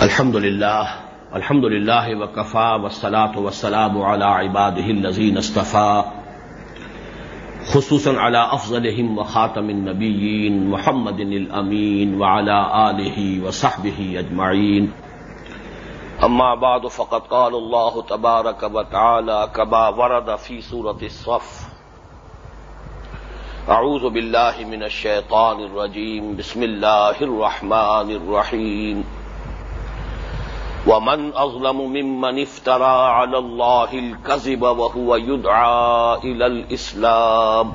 الحمد لله الحمد للہ لله وكفى والصلاة والسلام على عباده الذين اصطفى خصوصا على أفضلهم وخاتم النبيين محمد الأمين وعلى آله وصحبه أجمعين أما بعد، فقد قال الله تبارك وتعالى كما ورد في سورة الصف۔ أعوذ بالله من الشيطان الرجيم بسم الله الرحمن الرحيم ومن أظلم ممن افترى على الله الكذب وهو يدعى إلى الإسلام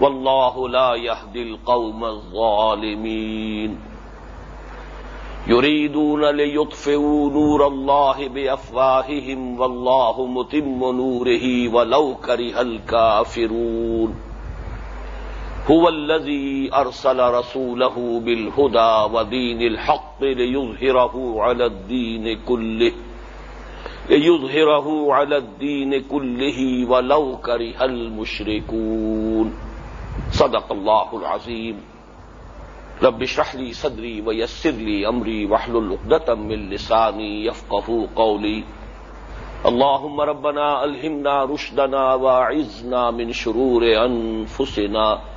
والله لا يهدي القوم الظالمين يريدون ليطفئوا نور الله بأفواههم والله متم نوره ولو كره الكافرون هو الذي أرسل رسوله بالهدى ودين الحق ليظهره على الدين كله، ليظهره على الدين كله ولو كره المشركون. صدق الله العظيم. رب اشرح لي صدري ويسر لي أمري واحلل عقدة من لساني يفقهوا قولي. اللهم ربنا ألهمنا رشدنا واعذنا من شرور أنفسنا.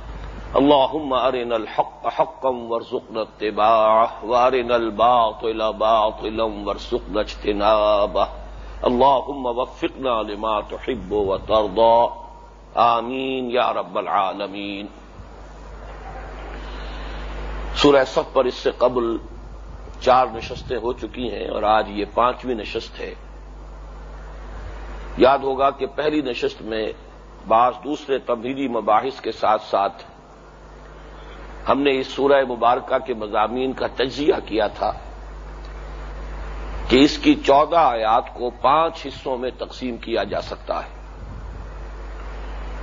اللهم أرنا الحق حقا وارزقنا اتباعه، وأرنا الباطل باطلا وارزقنا اجتنابه. اللهم وفقنا لما تحب وترضى. آمين يا رب العالمين. سورہ صف پر اس سے قبل چار نشستیں ہو چکی ہیں اور آج یہ پانچویں نشست ہے۔ یاد ہوگا کہ پہلی نشست میں بعض دوسرے تبدیلی مباحث کے ساتھ ساتھ ہم نے اس سورہ مبارکہ کے مضامین کا تجزیہ کیا تھا کہ اس کی چودہ آیات کو پانچ حصوں میں تقسیم کیا جا سکتا ہے۔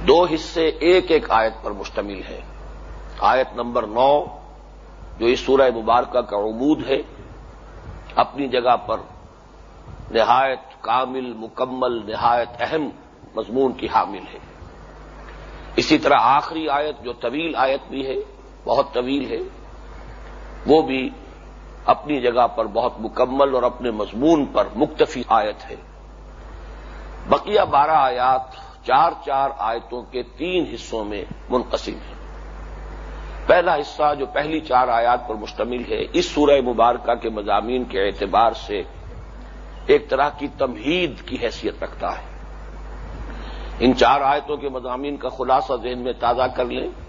دو حصے ایک ایک آیت پر مشتمل ہے آیت نمبر نو، جو اس سورہ مبارکہ کا عمود ہے، اپنی جگہ پر نہایت کامل، مکمل، نہایت اہم مضمون کی حامل ہے۔ اسی طرح آخری آیت جو طویل آیت بھی ہے بہت طویل ہے۔ وہ بھی اپنی جگہ پر بہت مکمل اور اپنے مضمون پر مکتفی آیت ہے۔ بقیہ بارہ آیات چار چار آیتوں کے تین حصوں میں منقسم ہے پہلا حصہ جو پہلی چار آیات پر مشتمل ہے، اس سورہ مبارکہ کے مضامین کے اعتبار سے ایک طرح کی تمہید کی حیثیت رکھتا ہے۔ ان چار آیتوں کے مضامین کا خلاصہ ذہن میں تازہ کر لیں۔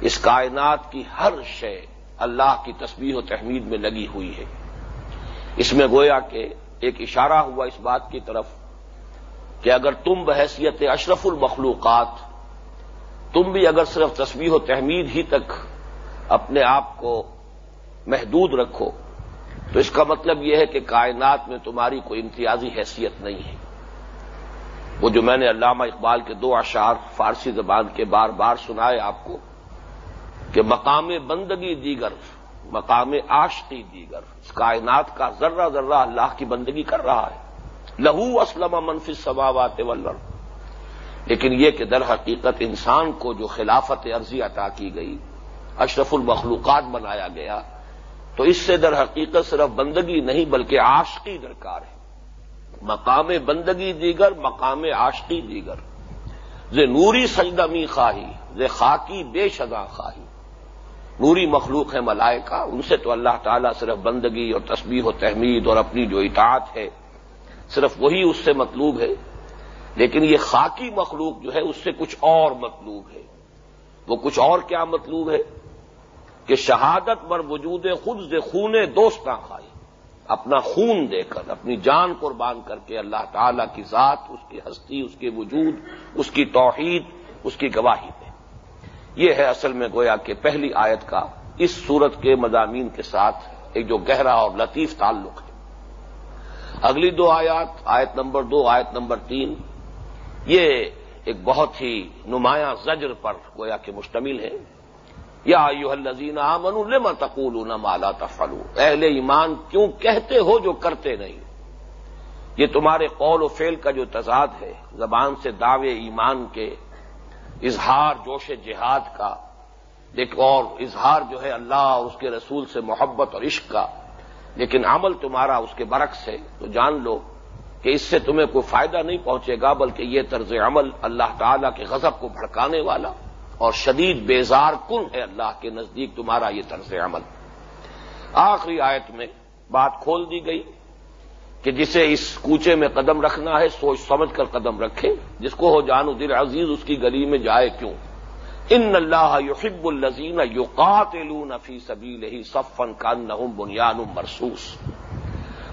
اس کائنات کی ہر شے اللہ کی تسبیح و تحمید میں لگی ہوئی ہے۔ اس میں گویا کہ ایک اشارہ ہوا اس بات کی طرف کہ اگر تم بحیثیت اشرف المخلوقات، تم بھی اگر صرف تسبیح و تحمید ہی تک اپنے آپ کو محدود رکھو، تو اس کا مطلب یہ ہے کہ کائنات میں تمہاری کوئی امتیازی حیثیت نہیں ہے۔ وہ جو میں نے علامہ اقبال کے دو اشعار فارسی زبان کے بار بار سنائے آپ کو کہ مقام بندگی دیگر، مقام عاشقی دیگر، اس کائنات کا ذرہ ذرہ اللہ کی بندگی کر رہا ہے۔ لہو اسلم منفی سباوات ولر لیکن یہ کہ در حقیقت انسان کو جو خلافت عرضی عطا کی گئی، اشرف المخلوقات بنایا گیا، تو اس سے در حقیقت صرف بندگی نہیں بلکہ عاشقی درکار ہے۔ مقام بندگی دیگر، مقام عاشقی دیگر۔ زے نوری سجدمی خواہی زے خاکی بے شدا خواہی۔ نوری مخلوق ہے ملائکہ، ان سے تو اللہ تعالیٰ صرف بندگی اور تسبیح و تحمید اور اپنی جو اطاعت ہے، صرف وہی اس سے مطلوب ہے۔ لیکن یہ خاکی مخلوق جو ہے، اس سے کچھ اور مطلوب ہے۔ وہ کچھ اور کیا مطلوب ہے؟ کہ شہادت پر وجود خود سے خون دوست نہ کھائی اپنا خون دے کر، اپنی جان قربان کر کے اللہ تعالی کی ذات، اس کی ہستی، اس کے وجود، اس کی توحید، اس کی گواہی۔ یہ ہے اصل میں گویا کہ پہلی آیت کا اس صورت کے مضامین کے ساتھ ایک جو گہرا اور لطیف تعلق ہے۔ اگلی دو آیات، آیت نمبر دو، آیت نمبر تین، یہ ایک بہت ہی نمایاں زجر پر گویا کہ مشتمل ہے۔ یا یو الزین آمن لما تقول مالا تفلو اہل ایمان کیوں کہتے ہو جو کرتے نہیں؟ یہ تمہارے قول و فیل کا جو تضاد ہے، زبان سے دعوے ایمان کے اظہار جوش جہاد کا ایک اور اظہار جو ہے اللہ اور اس کے رسول سے محبت اور عشق کا، لیکن عمل تمہارا اس کے برعکس ہے، تو جان لو کہ اس سے تمہیں کوئی فائدہ نہیں پہنچے گا، بلکہ یہ طرز عمل اللہ تعالی کے غضب کو بھڑکانے والا اور شدید بیزار کن ہے اللہ کے نزدیک تمہارا یہ طرز عمل۔ آخری آیت میں بات کھول دی گئی۔ کہ جسے اس کوچے میں قدم رکھنا ہے، سوچ سمجھ کر قدم رکھے جس کو ہو جانو دل عزیز، اس کی گلی میں جائے کیوں؟ ان اللہ یحب الزین یقاتلون فی سبیل ہی صفن کان بنیان مرسوس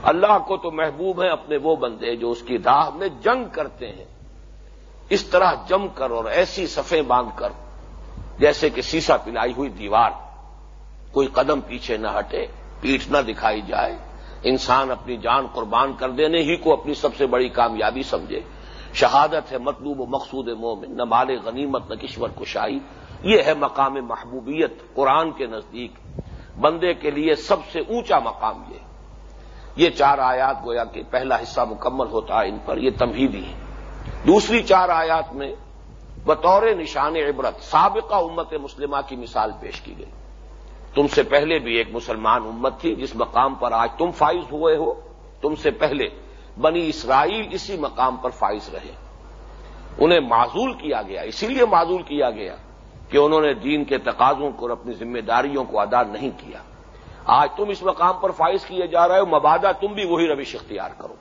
اللہ کو تو محبوب ہیں اپنے وہ بندے جو اس کی راہ میں جنگ کرتے ہیں۔ اس طرح جم کر اور ایسی صفیں باندھ کر، جیسے کہ سیسا پلائی ہوئی دیوار۔ کوئی قدم پیچھے نہ ہٹے، پیٹھ نہ دکھائی جائے۔ انسان اپنی جان قربان کر دینے ہی کو اپنی سب سے بڑی کامیابی سمجھے۔ شہادت ہے مطلوب و مقصود مومن، نہ مال غنیمت، نہ کشور کشائی۔ یہ ہے مقام محبوبیت، قرآن کے نزدیک۔ بندے کے لیے سب سے اونچا مقام یہ۔ یہ چار آیات گویا کہ پہلا حصہ مکمل ہوتا ہے ان پر، یہ تمہیدی ہے دوسری چار آیات میں بطور نشان عبرت، سابقہ امت مسلمہ کی مثال پیش کی گئی۔ تم سے پہلے بھی ایک مسلمان امت تھی، جس مقام پر آج تم فائز ہوئے ہو۔ تم سے پہلے بنی اسرائیل اسی مقام پر فائز رہے۔ انہیں معذول کیا گیا، اسی لیے معذول کیا گیا کہ انہوں نے دین کے تقاضوں کو اور اپنی ذمہ داریوں کو ادا نہیں کیا۔ آج تم اس مقام پر فائز کیے جا رہے ہو، مبادہ تم بھی وہی روش اختیار کرو۔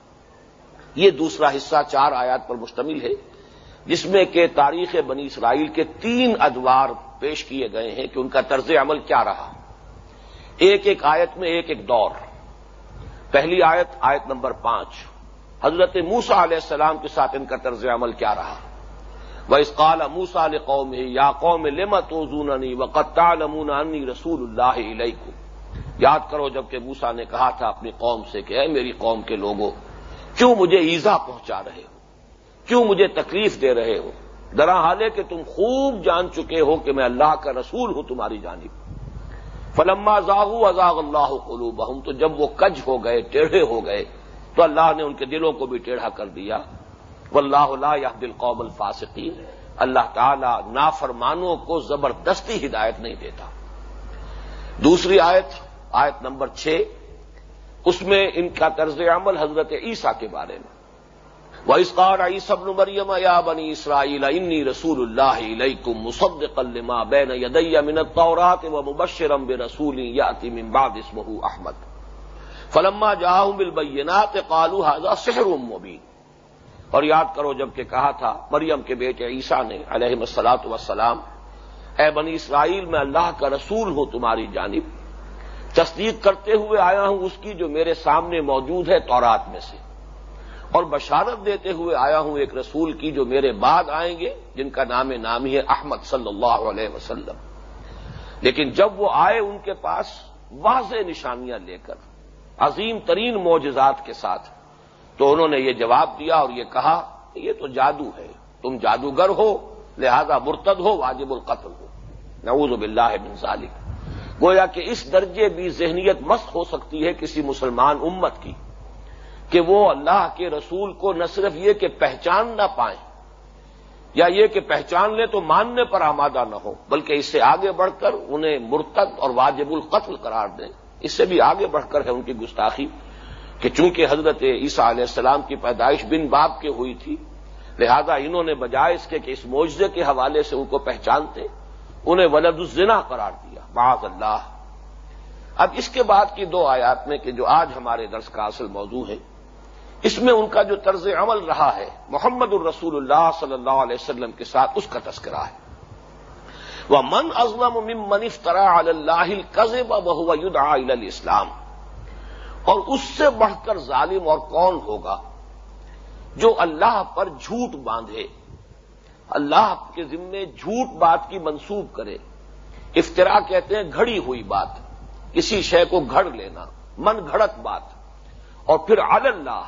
یہ دوسرا حصہ چار آیات پر مشتمل ہے، جس میں کہ تاریخ بنی اسرائیل کے تین ادوار پیش کیے گئے ہیں کہ ان کا طرز عمل کیا رہا۔ ایک ایک آیت میں ایک ایک دور۔ پہلی آیت آیت نمبر پانچ۔ حضرت موسا علیہ السلام کے ساتھ ان کا طرز عمل کیا رہا؟ وہ اس قال موسا علیہ قوم یا قوم لمت وزونی و قطعمونی رسول اللہ علیہ یاد کرو جبکہ موسا نے کہا تھا اپنی قوم سے کہ اے میری قوم کے لوگوں، کیوں مجھے ایزا پہنچا رہے ہو؟ کیوں مجھے تکلیف دے رہے ہو؟ درا حال ہے کہ تم خوب جان چکے ہو کہ میں اللہ کا رسول ہوں تمہاری جانب۔ فلما زاہو ازاغ اللہ قلوب تو جب وہ کج ہو گئے، ٹیڑھے ہو گئے، تو اللہ نے ان کے دلوں کو بھی ٹیڑھا کر دیا۔ واللہ لا یا دل قوم الفاسقین۔ اللہ تعالی نافرمانوں کو زبردستی ہدایت نہیں دیتا۔ دوسری آیت آیت نمبر چھ، اس میں ان کا طرز عمل حضرت عیسیٰ کے بارے میں۔ وہ اسقار عی سب مریم یا بنی اسرائیل انی رسول اللہ علیہ مصد قلما بین یدیہ منت طورات و مبشرم بے رسول یا من بعد اسمہ احمد فلما جاؤ بالبینات قالو حاضہ سحر مبین اور یاد کرو جبکہ کہا تھا مریم کے بیٹے عیسیٰ نے علیہ مسلاط وسلام اے بنی اسرائیل، میں اللہ کا رسول ہوں تمہاری جانب۔ تصدیق کرتے ہوئے آیا ہوں اس کی جو میرے سامنے موجود ہے تورات میں سے۔ اور بشارت دیتے ہوئے آیا ہوں ایک رسول کی جو میرے بعد آئیں گے، جن کا نام نامی ہے احمد صلی اللہ علیہ وسلم۔ لیکن جب وہ آئے ان کے پاس، واضح نشانیاں لے کر، عظیم ترین معجزات کے ساتھ، تو انہوں نے یہ جواب دیا اور یہ کہا کہ یہ تو جادو ہے، تم جادوگر ہو، لہذا مرتد ہو، واجب القتل ہو۔ نعوذ باللہ بن ذالک۔ گویا کہ اس درجے بھی ذہنیت مست ہو سکتی ہے کسی مسلمان امت کی۔ کہ وہ اللہ کے رسول کو نہ صرف یہ کہ پہچان نہ پائیں یا یہ کہ پہچان لیں تو ماننے پر آمادہ نہ ہو، بلکہ اس سے آگے بڑھ کر انہیں مرتد اور واجب القتل قرار دیں۔ اس سے بھی آگے بڑھ کر ہے ان کی گستاخی کہ چونکہ حضرت عیسیٰ علیہ السلام کی پیدائش بن باپ کے ہوئی تھی، لہذا انہوں نے بجائے اس کے کہ اس معجزے کے حوالے سے ان کو پہچانتے، انہیں ولد الزنا قرار دیا۔ معاذ اللہ۔ اب اس کے بعد کی دو آیات میں کہ جو آج ہمارے درس کا اصل موضوع ہے اس میں ان کا جو طرز عمل رہا ہے، محمد الرسول اللہ صلی اللہ علیہ وسلم کے ساتھ اس کا تذکرہ ہے۔ وہ من ازلم منف طرح اللہ قزب بہو اسلام اور اس سے بڑھ کر ظالم اور کون ہوگا؟ جو اللہ پر جھوٹ باندھے، اللہ کے ذمے جھوٹ بات کی منسوب کرے۔ افطرا کہتے ہیں، گھڑی ہوئی بات، کسی شے کو گھڑ لینا، من گھڑت بات۔ اور پھر عل اللہ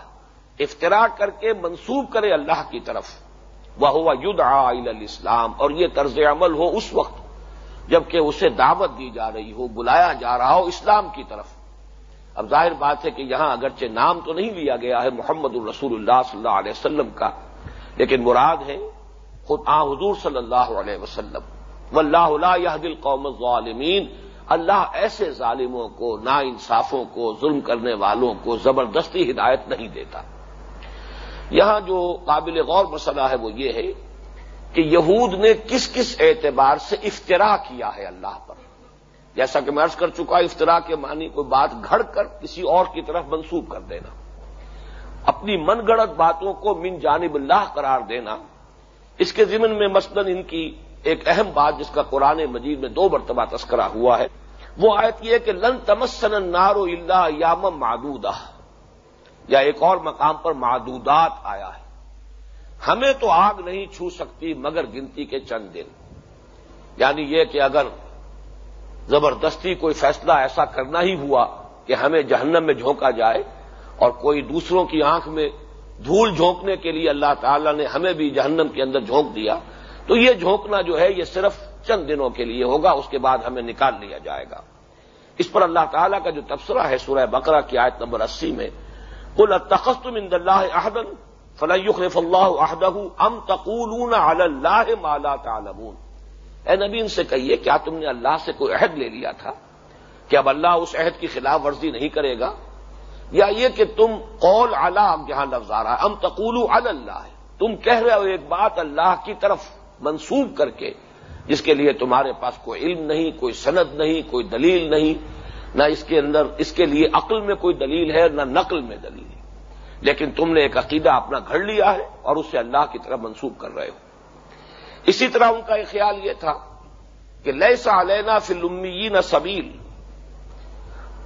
افطرا کر کے منسوب کرے اللہ کی طرف۔ وہ ہوا ید اسلام اور یہ طرز عمل ہو اس وقت، جبکہ اسے دعوت دی جا رہی ہو، بلایا جا رہا ہو اسلام کی طرف۔ اب ظاہر بات ہے کہ یہاں اگرچہ نام تو نہیں لیا گیا ہے محمد الرسول اللہ صلی اللہ علیہ وسلم کا، لیکن مراد ہے خود آ حضور صلی اللہ علیہ وسلم۔ و اللہ دل قوم ظالمین اللہ ایسے ظالموں کو نا انصافوں کو، ظلم کرنے والوں کو زبردستی ہدایت نہیں دیتا۔ یہاں جو قابل غور مسئلہ ہے وہ یہ ہے کہ یہود نے کس کس اعتبار سے افطرا کیا ہے اللہ پر۔ جیسا کہ میں عرض کر چکا افطرا کے معنی کوئی بات گھڑ کر کسی اور کی طرف منسوب کر دینا۔ اپنی من گڑت باتوں کو من جانب اللہ قرار دینا۔ اس کے ضمن میں مثلاً ان کی ایک اہم بات جس کا قرآن مجید میں دو مرتبہ تذکرہ ہوا ہے، وہ آیت یہ کہ لن تمسن نارو اللہ یام معدودہ۔ یا ایک اور مقام پر معدودات آیا ہے۔ ہمیں تو آگ نہیں چھو سکتی مگر گنتی کے چند دن۔ یعنی یہ کہ اگر زبردستی کوئی فیصلہ ایسا کرنا ہی ہوا کہ ہمیں جہنم میں جھونکا جائے اور کوئی دوسروں کی آنکھ میں دھول جھونکنے کے لیے اللہ تعالی نے ہمیں بھی جہنم کے اندر جھونک دیا، تو یہ جھونکنا جو ہے یہ صرف چند دنوں کے لیے ہوگا، اس کے بعد ہمیں نکال لیا جائے گا۔ اس پر اللہ تعالیٰ کا جو تبصرہ ہے سورہ بقرہ کی آیت نمبر اسی میں کل تخصم ان اللہ احدن فلیخلف اللہ احدہ ام تقولون علی اللہ مالا تعلمون اے نبی، ان سے کہیے، کیا تم نے اللہ سے کوئی عہد لے لیا تھا؟ کہ اب اللہ اس عہد کی خلاف ورزی نہیں کرے گا؟ یا یہ کہ تم قول اللہ جہاں لفظ آ رہا ہے، ام تقولو علی اللہ؟ تم کہہ رہے ہو ایک بات اللہ کی طرف منسوب کر کے، جس کے لیے تمہارے پاس کوئی علم نہیں، کوئی سند نہیں، کوئی دلیل نہیں نہ اس کے اندر اس کے لیے عقل میں کوئی دلیل ہے، نہ نقل میں دلیل ہے۔ لیکن تم نے ایک عقیدہ اپنا گھڑ لیا ہے اور اسے اللہ کی طرف منسوخ کر رہے ہو۔ اسی طرح ان کا ایک خیال یہ تھا کہ لیسا علینا فلمیین سبیل۔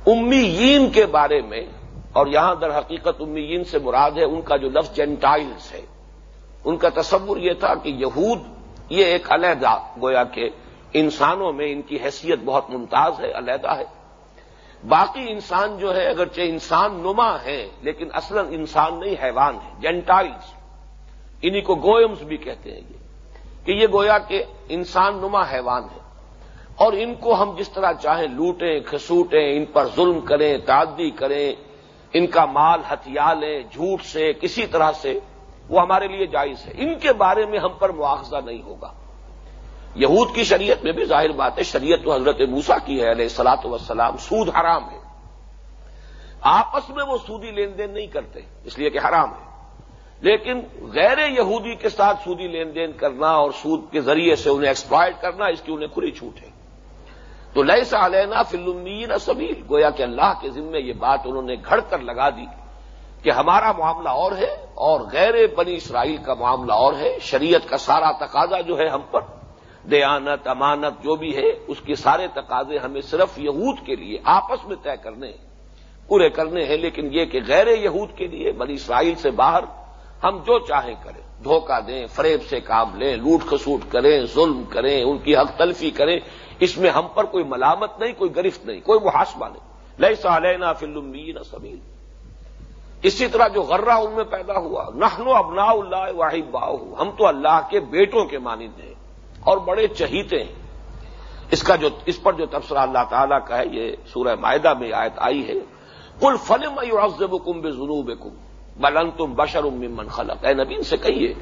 امیین کے بارے میں، اور یہاں در حقیقت امیین سے مراد ہے ان کا جو لفظ جینٹائلز ہے۔ ان کا تصور یہ تھا کہ یہود، یہ ایک علیحدہ، گویا کہ انسانوں میں ان کی حیثیت بہت ممتاز ہے، علیحدہ ہے۔ باقی انسان جو ہے، اگرچہ انسان نما ہے، لیکن اصلا انسان نہیں، حیوان ہے جینٹائلز انہی کو گوئمز بھی کہتے ہیں یہ، کہ یہ گویا کہ انسان نما حیوان ہے۔ اور ان کو ہم جس طرح چاہیں لوٹیں، کھسوٹیں، ان پر ظلم کریں، تعدی کریں، ان کا مال ہتھیار لیں، جھوٹ سے، کسی طرح سے، وہ ہمارے لیے جائز ہے۔ ان کے بارے میں ہم پر مواخذہ نہیں ہوگا۔ یہود کی شریعت میں بھی ظاہر بات ہے، شریعت تو حضرت موسا کی ہے، علیہ سلاط وسلام سود حرام ہے۔ آپس میں وہ سودی لین دین نہیں کرتے، اس لیے کہ حرام ہے۔ لیکن غیر یہودی کے ساتھ سودی لین دین کرنا اور سود کے ذریعے سے انہیں ایکسپلائٹ کرنا، اس کی انہیں کھلی چھوٹ ہے۔ تو لیے سا علینا فلمین سبیل، گویا کہ اللہ کے ذمے یہ بات انہوں نے گھڑ کر لگا دی کہ ہمارا معاملہ اور ہے اور غیر بنی اسرائیل کا معاملہ اور ہے، شریعت کا سارا تقاضا جو ہے ہم پر دیانت، امانت، جو بھی ہے، اس کے سارے تقاضے ہمیں صرف یہود کے لیے آپس میں طے کرنے پورے کرنے ہیں، لیکن یہ کہ غیر یہود کے لیے، بنی اسرائیل سے باہر، ہم جو چاہیں کریں، دھوکہ دیں، فریب سے کام لیں، لوٹ خسوٹ کریں، ظلم کریں، ان کی حق تلفی کریں، اس میں ہم پر کوئی ملامت نہیں، کوئی گرفت نہیں، کوئی محاسبہ نہیں۔ لئی سالینا فلم سبیل۔ اسی طرح جو غرہ ان میں پیدا ہوا نہنو ابنا اللہ واحد باہ ہم تو اللہ کے بیٹوں کے مانند ہیں۔ اور بڑے چہیتے ہیں۔ اس کا جو، اس پر جو تبصرہ اللہ تعالیٰ کا ہے، یہ سورہ معدہ میں آیت آئی ہے۔ کل فلم عزب کم بے جنوب کم بلن تم بشر من خلق اے نبین سے کہیے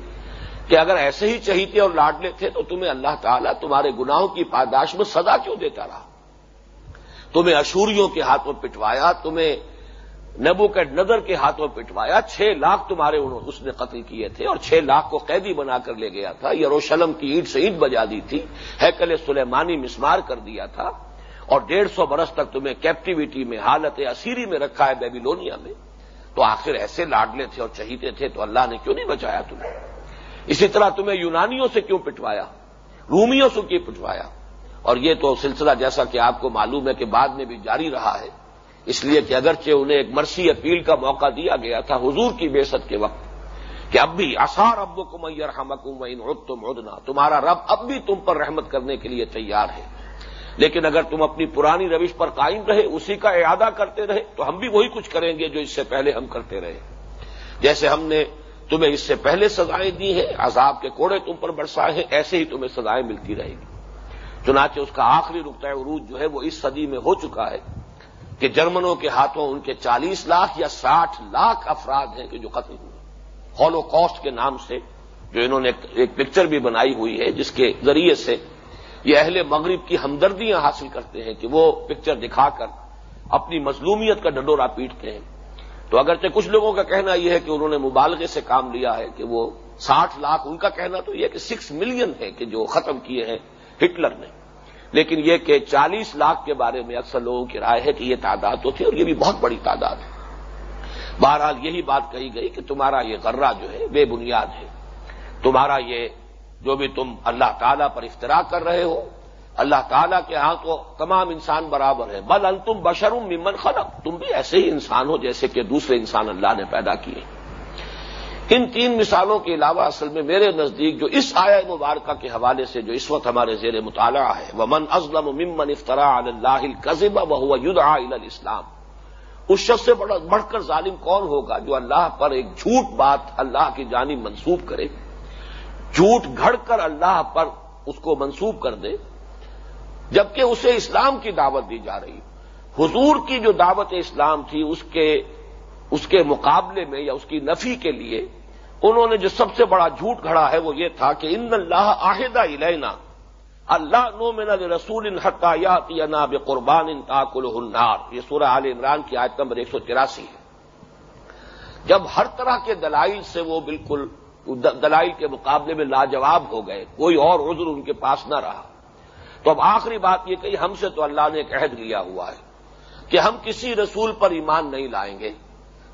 کہ اگر ایسے ہی چہیتے اور لاڈلے تھے تو تمہیں اللہ تعالیٰ تمہارے گناہوں کی پاداش میں سزا کیوں دیتا رہا؟ تمہیں اشوریوں کے ہاتھوں پٹوایا، تمہیں نبو کے نظر کے ہاتھوں پٹوایا، چھ لاکھ تمہارے اس نے قتل کیے تھے اور چھ لاکھ کو قیدی بنا کر لے گیا تھا۔ یروشلم کی اینٹ سے اینٹ بجا دی تھی۔ ہیکل سلیمانی مسمار کر دیا تھا۔ اور ڈیڑھ سو برس تک تمہیں کیپٹیوٹی میں، حالت اسیری میں رکھا ہے بیبیلونیا میں۔ تو آخر ایسے لاڈلے تھے اور چہیتے تھے تو اللہ نے کیوں نہیں بچایا تمہیں؟ اسی طرح تمہیں یونانیوں سے کیوں پٹوایا؟ رومیوں سے کیوں پٹوایا؟ اور یہ تو سلسلہ جیسا کہ آپ کو معلوم ہے کہ بعد میں بھی جاری رہا ہے۔ اس لیے کہ اگرچہ انہیں ایک مرسی اپیل کا موقع دیا گیا تھا حضور کی بےست کے وقت کہ اب بھی آسار ابو کو میئر ہمکم تم ادنا تمہارا رب اب بھی تم پر رحمت کرنے کے لیے تیار ہے۔ لیکن اگر تم اپنی پرانی روش پر قائم رہے، اسی کا اعادہ کرتے رہے، تو ہم بھی وہی کچھ کریں گے جو اس سے پہلے ہم کرتے رہے۔ جیسے ہم نے تمہیں اس سے پہلے سزائیں دی ہیں، عذاب کے کوڑے تم پر برسائے ہیں، ایسے ہی تمہیں سزائیں ملتی رہے گی۔ چنانچہ اس کا آخری نقطۂ عروج جو ہے، وہ اس صدی میں ہو چکا ہے۔ کہ جرمنوں کے ہاتھوں ان کے چالیس لاکھ یا ساٹھ لاکھ افراد ہیں کہ جو قتل ہوئے۔ ہالو کاسٹ کے نام سے جو انہوں نے ایک پکچر بھی بنائی ہوئی ہے، جس کے ذریعے سے یہ اہل مغرب کی ہمدردیاں حاصل کرتے ہیں کہ وہ پکچر دکھا کر اپنی مظلومیت کا ڈڈورا پیٹتے ہیں۔ تو اگرچہ کچھ لوگوں کا کہنا یہ ہے کہ انہوں نے مبالغے سے کام لیا ہے کہ وہ ساٹھ لاکھ ان کا کہنا تو یہ کہ سکس ملین ہے کہ جو ختم کیے ہیں ہٹلر نے۔ لیکن یہ کہ چالیس لاکھ کے بارے میں اکثر لوگوں کی رائے ہے کہ یہ تعداد تو تھی اور یہ بھی بہت بڑی تعداد ہے۔ بہرحال یہی بات کہی گئی کہ تمہارا یہ غرہ جو ہے بے بنیاد ہے۔ تمہارا یہ جو بھی تم اللہ تعالی پر افطرا کر رہے ہو، اللہ تعالیٰ کے ہاں تو تمام انسان برابر ہیں۔ بل انتم بشرم ممن خلق۔ تم بھی ایسے ہی انسان ہو جیسے کہ دوسرے انسان اللہ نے پیدا کیے۔ ان تین مثالوں کے علاوہ اصل میں میرے نزدیک جو اس آیا مبارکہ کے حوالے سے جو اس وقت ہمارے زیر مطالعہ ہے وہ من ازلم ممن افطرا اللہ قزبہ بہو اسلام اس شخص سے بڑھ کر ظالم کون ہوگا جو اللہ پر ایک جھوٹ بات اللہ کی جانب منسوب کرے؟ جھوٹ گھڑ کر اللہ پر اس کو منسوب کر دے، جبکہ اسے اسلام کی دعوت دی جا رہی۔ حضور کی جو دعوت اسلام تھی، اس کے اس کے مقابلے میں یا اس کی نفی کے لیے انہوں نے جو سب سے بڑا جھوٹ گھڑا ہے وہ یہ تھا کہ ان اللہ آہدہ علینا اللہ نو من رسول ان حقایات یا ناب قربان ان تاکل النار۔ یہ سورہ عال عمران کی آیت نمبر ایک سو تراسی ہے۔ جب ہر طرح کے دلائل سے وہ بالکل دلائل کے مقابلے میں لاجواب ہو گئے، کوئی اور عذر ان کے پاس نہ رہا۔ تو اب آخری بات یہ کہ ہم سے تو اللہ نے ایک عہد لیا ہوا ہے کہ ہم کسی رسول پر ایمان نہیں لائیں گے۔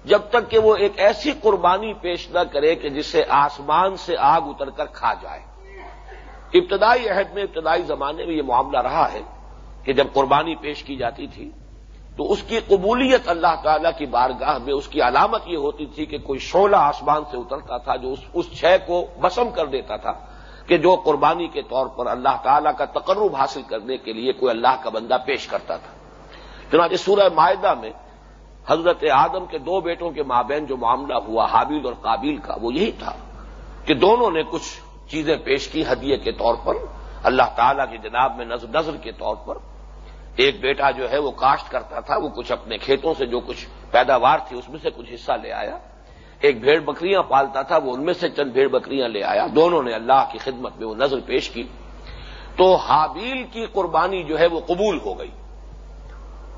جب تک کہ وہ ایک ایسی قربانی پیش نہ کرے کہ جسے آسمان سے آگ اتر کر کھا جائے۔ ابتدائی عہد میں، ابتدائی زمانے میں یہ معاملہ رہا ہے کہ جب قربانی پیش کی جاتی تھی تو اس کی قبولیت اللہ تعالی کی بارگاہ میں، اس کی علامت یہ ہوتی تھی کہ کوئی شعلہ آسمان سے اترتا تھا جو اس شے کو بسم کر دیتا تھا کہ جو قربانی کے طور پر اللہ تعالی کا تقرب حاصل کرنے کے لیے کوئی اللہ کا بندہ پیش کرتا تھا۔ چنانچہ سورہ معاہدہ میں حضرت آدم کے دو بیٹوں کے مابین جو معاملہ ہوا، حابیل اور قابیل کا، وہ یہی تھا کہ دونوں نے کچھ چیزیں پیش کی ہدیے کے طور پر۔ اللہ تعالی کی جناب میں نظر نظر کے طور پر۔ ایک بیٹا جو ہے وہ کاشت کرتا تھا، وہ کچھ اپنے کھیتوں سے جو کچھ پیداوار تھی اس میں سے کچھ حصہ لے آیا۔ ایک بھیڑ بکریاں پالتا تھا، وہ ان میں سے چند بھیڑ بکریاں لے آیا۔ دونوں نے اللہ کی خدمت میں وہ نظر پیش کی۔ تو حابیل کی قربانی جو ہے وہ قبول ہو گئی۔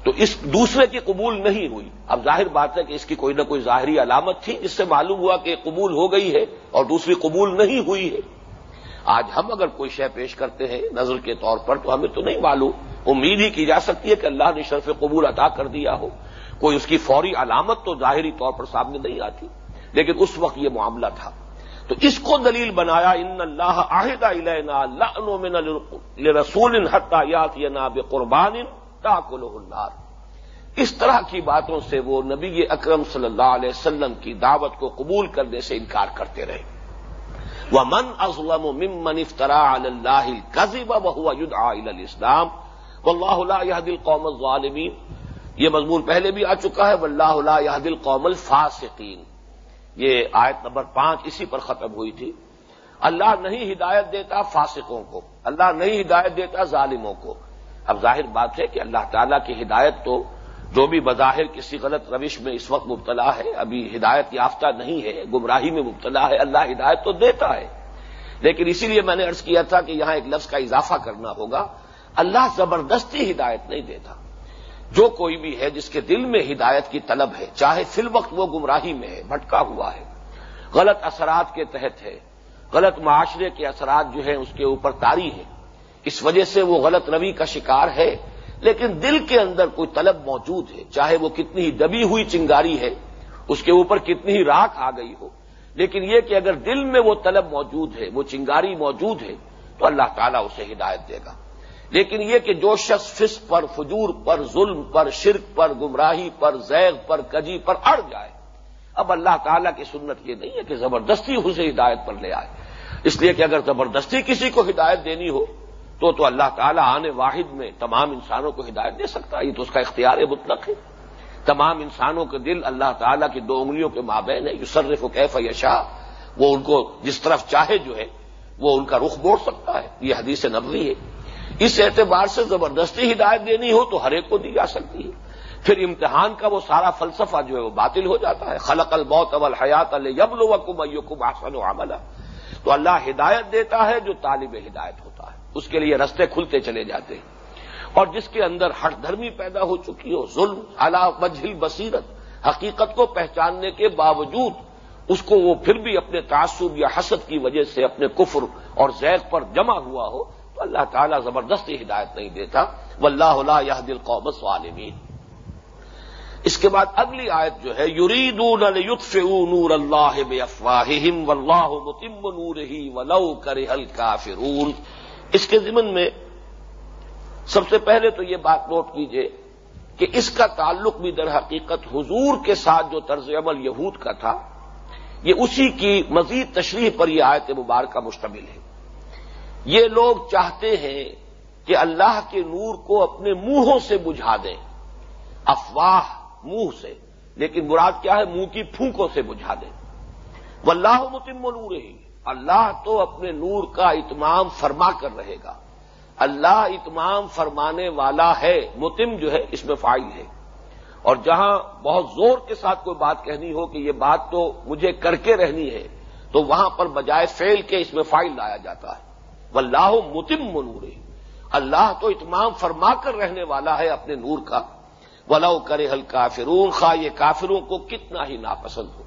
تو اس دوسرے کی قبول نہیں ہوئی۔ اب ظاہر بات ہے کہ اس کی کوئی نہ کوئی ظاہری علامت تھی۔ جس سے معلوم ہوا کہ قبول ہو گئی ہے اور دوسری قبول نہیں ہوئی ہے۔ آج ہم اگر کوئی شے پیش کرتے ہیں نظر کے طور پر تو ہمیں تو نہیں معلوم۔ امید ہی کی جا سکتی ہے کہ اللہ نے شرف قبول عطا کر دیا ہو۔ کوئی اس کی فوری علامت تو ظاہری طور پر سامنے نہیں آتی۔ لیکن اس وقت یہ معاملہ تھا۔ تو اس کو دلیل بنایا، ان اللہ عہدہ رسول حتیات بے قربان تاکل النار۔ اس طرح کی باتوں سے وہ نبی اکرم صلی اللہ علیہ وسلم کی دعوت کو قبول کرنے سے انکار کرتے رہے۔ وہ من ازلم ممن افطرا اللہ قزیب بہو اسلام و اللہ دل الظالمین یہ مضمون پہلے بھی آ چکا ہے۔ واللہ دل قوم الفاسقین یہ آیت نمبر پانچ اسی پر ختم ہوئی تھی۔ اللہ نہیں ہدایت دیتا فاسقوں کو۔ اللہ نہیں ہدایت دیتا ظالموں کو۔ اب ظاہر بات ہے کہ اللہ تعالیٰ کی ہدایت تو جو بھی بظاہر کسی غلط روش میں اس وقت مبتلا ہے۔ ابھی ہدایت یافتہ نہیں ہے، گمراہی میں مبتلا ہے۔ اللہ ہدایت تو دیتا ہے۔ لیکن اسی لیے میں نے ارض کیا تھا کہ یہاں ایک لفظ کا اضافہ کرنا ہوگا۔ اللہ زبردستی ہدایت نہیں دیتا۔ جو کوئی بھی ہے جس کے دل میں ہدایت کی طلب ہے، چاہے فی الوقت وہ گمراہی میں ہے، بھٹکا ہوا ہے۔ غلط اثرات کے تحت ہے۔ غلط معاشرے کے اثرات جو ہیں، اس کے اوپر تاری ہیں۔ اس وجہ سے وہ غلط روی کا شکار ہے، لیکن دل کے اندر کوئی طلب موجود ہے، چاہے وہ کتنی ہی دبی ہوئی چنگاری ہے، اس کے اوپر کتنی ہی راکھ آ گئی ہو۔ لیکن یہ کہ اگر دل میں وہ طلب موجود ہے، وہ چنگاری موجود ہے، تو اللہ تعالیٰ اسے ہدایت دے گا۔ لیکن یہ کہ جو شخص فس پر، فجور پر، ظلم پر، شرک پر، گمراہی پر، زیغ پر، کجی پر اڑ جائے، اب اللہ تعالیٰ کی سنت یہ نہیں ہے کہ زبردستی اسے ہدایت پر لے آئے۔ اس لیے کہ اگر زبردستی کسی کو ہدایت دینی ہو تو تو اللہ تعالیٰ آنے واحد میں تمام انسانوں کو ہدایت دے سکتا ہے۔ یہ تو اس کا اختیار مطلق ہے۔ تمام انسانوں کے دل اللہ تعالیٰ کی دو انگلیوں کے مابین ہے جو صرف و کیف یشا وہ ان کو جس طرف چاہے جو ہے، وہ ان کا رخ موڑ سکتا ہے۔ یہ حدیث نبوی ہے۔ اس اعتبار سے زبردستی ہدایت دینی ہو تو ہر ایک کو دی جا سکتی ہے۔ پھر امتحان کا وہ سارا فلسفہ جو ہے، وہ باطل ہو جاتا ہے۔ خلق الموت اول حیات یبل وکم ایوکم آسن و عملہ تو اللہ ہدایت دیتا ہے جو طالب ہدایت ہوتا ہے۔ اس کے لیے رستے کھلتے چلے جاتے ہیں۔ اور جس کے اندر ہٹ دھرمی پیدا ہو چکی ہو، ظلم الا مجھل بصیرت حقیقت کو پہچاننے کے باوجود اس کو وہ پھر بھی اپنے تعصب یا حسد کی وجہ سے اپنے کفر اور زیغ پر جمع ہوا ہو، تو اللہ تعالیٰ زبردستی ہدایت نہیں دیتا۔ و اللہ یہ دل قومس عالمین اس کے بعد اگلی آیت جو ہے، یریدون لیطفئوا نور اللہ بافواہہم واللہ متم نورہ ولو کرہ الکافرون۔ اس کے ضمن میں سب سے پہلے تو یہ بات نوٹ کیجیے کہ اس کا تعلق بھی در حقیقت حضور کے ساتھ جو طرز عمل یہود کا تھا، یہ اسی کی مزید تشریح پر یہ آیت مبارکہ مشتمل ہے۔ یہ لوگ چاہتے ہیں کہ اللہ کے نور کو اپنے منہوں سے بجھا دیں، افواہ منہ سے، لیکن مراد کیا ہے؟ منہ کی پھونکوں سے بجھا دیں۔ وہ اللہ متم نور ہی اللہ تو اپنے نور کا اتمام فرما کر رہے گا۔ اللہ اتمام فرمانے والا ہے، متم جو ہے، اس میں فائل ہے۔ اور جہاں بہت زور کے ساتھ کوئی بات کہنی ہو کہ یہ بات تو مجھے کر کے رہنی ہے، تو وہاں پر بجائے فیل کے اس میں فائل لایا جاتا ہے۔ واللہ متم نور اللہ تو اتمام فرما کر رہنے والا ہے اپنے نور کا۔ ولاؤ کرے ہل کافرون خواہ یہ کافروں کو کتنا ہی ناپسند ہو۔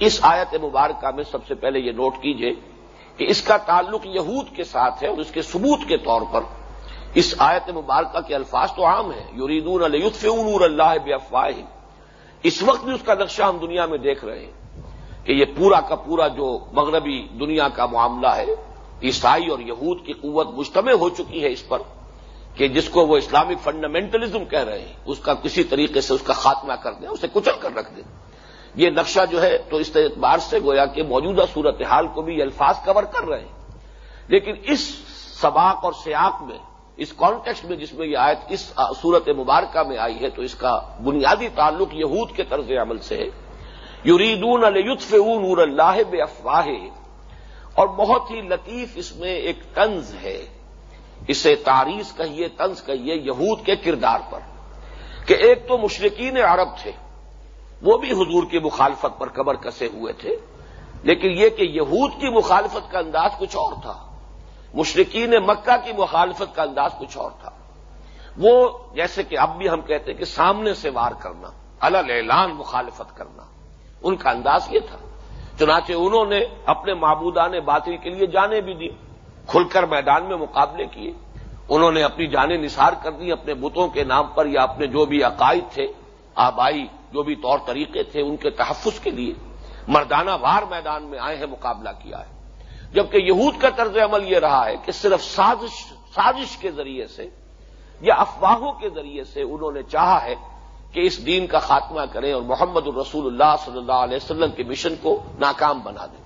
اس آیت مبارکہ میں سب سے پہلے یہ نوٹ کیجیے کہ اس کا تعلق یہود کے ساتھ ہے اور اس کے ثبوت کے طور پر اس آیت مبارکہ کے الفاظ تو عام ہیں۔ یوریدون الف نور اللہ بے افواہ اس وقت بھی اس کا نقشہ ہم دنیا میں دیکھ رہے ہیں کہ یہ پورا کا پورا جو مغربی دنیا کا معاملہ ہے، عیسائی اور یہود کی قوت مجتمع ہو چکی ہے اس پر کہ جس کو وہ اسلامک فنڈامنٹلزم کہہ رہے ہیں، اس کا کسی طریقے سے اس کا خاتمہ کر دیں، اسے کچل کر رکھ دیں۔ یہ نقشہ جو ہے تو اس اعتبار سے گویا کہ موجودہ صورتحال کو بھی یہ الفاظ کور کر رہے ہیں۔ لیکن اس سباق اور سیاق میں، اس کانٹیکس میں جس میں یہ آیت اس صورت مبارکہ میں آئی ہے تو اس کا بنیادی تعلق یہود کے طرز عمل سے ہے۔ یریدون الطف نور اللہ بے افواہ اور بہت ہی لطیف اس میں ایک طنز ہے۔ اسے تاریخ کہیے، طنز کہیے یہود کے کردار پر کہ ایک تو مشرقین عرب تھے۔ وہ بھی حضور کی مخالفت پر قبر کسے ہوئے تھے، لیکن یہ کہ یہود کی مخالفت کا انداز کچھ اور تھا مشرقین مکہ کی مخالفت کا انداز کچھ اور تھا۔ وہ جیسے کہ اب بھی ہم کہتے ہیں کہ سامنے سے وار کرنا الل اعلان مخالفت کرنا، ان کا انداز یہ تھا۔ چنانچہ انہوں نے اپنے معبودان باطل کے لیے جانے بھی دی، کھل کر میدان میں مقابلے کیے۔ انہوں نے اپنی جانیں نثار کر دی اپنے بتوں کے نام پر یا اپنے جو بھی عقائد تھے، آبائی جو بھی طور طریقے تھے ان کے تحفظ کے لیے مردانہ وار میدان میں آئے ہیں، مقابلہ کیا ہے۔ جبکہ یہود کا طرز عمل یہ رہا ہے کہ صرف سازش سازش کے ذریعے سے یا افواہوں کے ذریعے سے انہوں نے چاہا ہے کہ اس دین کا خاتمہ کریں اور محمد الرسول اللہ صلی اللہ علیہ وسلم کے مشن کو ناکام بنا دیں۔